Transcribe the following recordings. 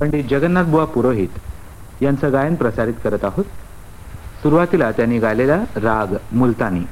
पंडित जगन्नाथ बुवा पुरोहित यांचं गायन प्रसारित करत आहोत. सुरुवातीला त्यांनी गायलेला राग मुलतानी.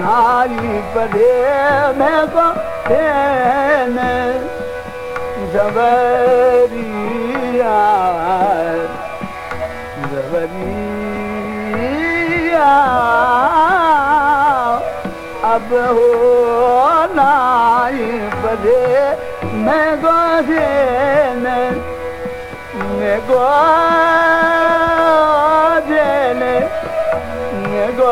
नारी पढ़े मैं देन जबरिया अब हो देन मैं को देन मैं को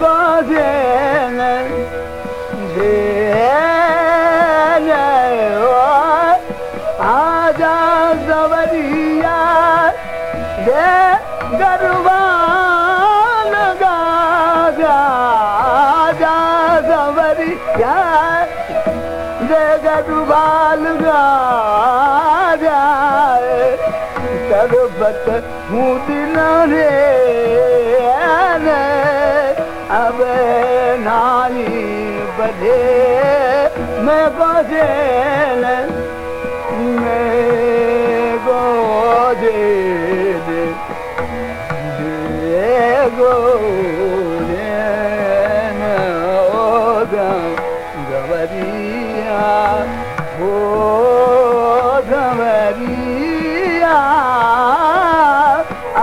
गोजेन आजा सवरिया दे गरबान गाजा आजा सवरिया दे अब नारी बधे मैं गोजे गोजे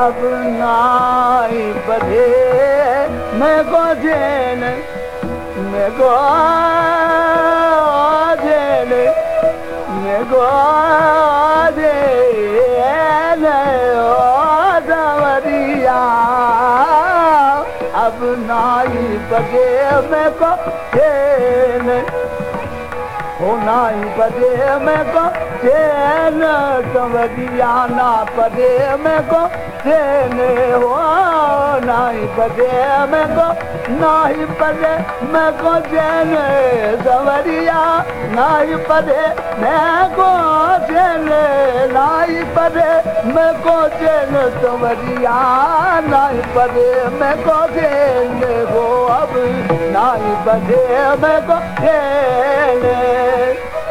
अब नाई बधे। मैं जेल मैं को जेल मैं को जेल दवरिया अब नाई बधे मैं जेल हो नाई पदे में चैन संवरिया ना पदे में को चैन हो नाई पदे में को नाही पदे में को चैन संवरिया नाई पदे में को चैन नाई पदे में को चैन संवरिया नाई पदे में को चैन हो अब नाई पदे में को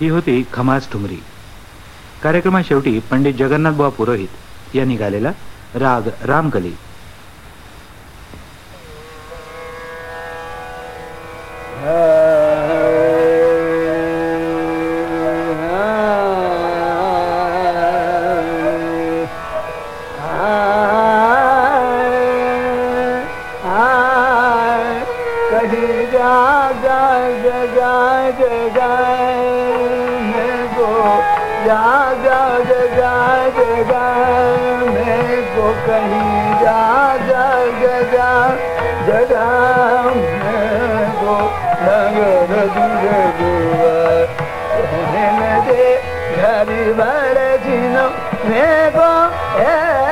ही होती खमाज ठुमरी. कार्यक्रमा शेवटी पंडित जगन्नाथबुवा पुरोहित यांनी गालेला राग रामकली. घर भर जिनो मैं को मांग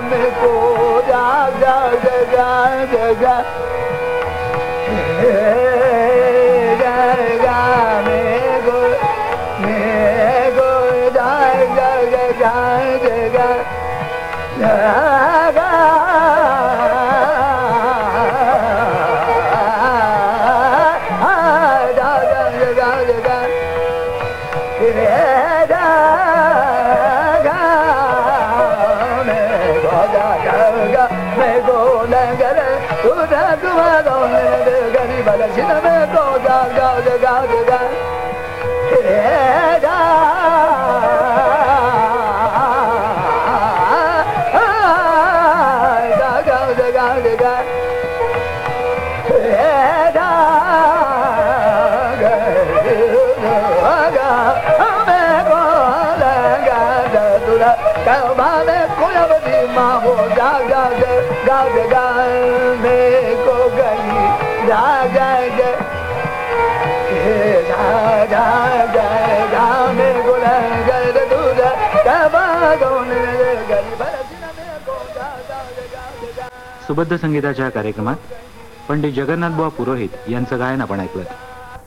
में को जागा में गो में गो जगा घर तो ग़रीब रखी न सुबद्ध संगीताच्या कार्यक्रमात पंडित जगन्नाथबुवा पुरोहित यांचं गायन आपण ऐकलं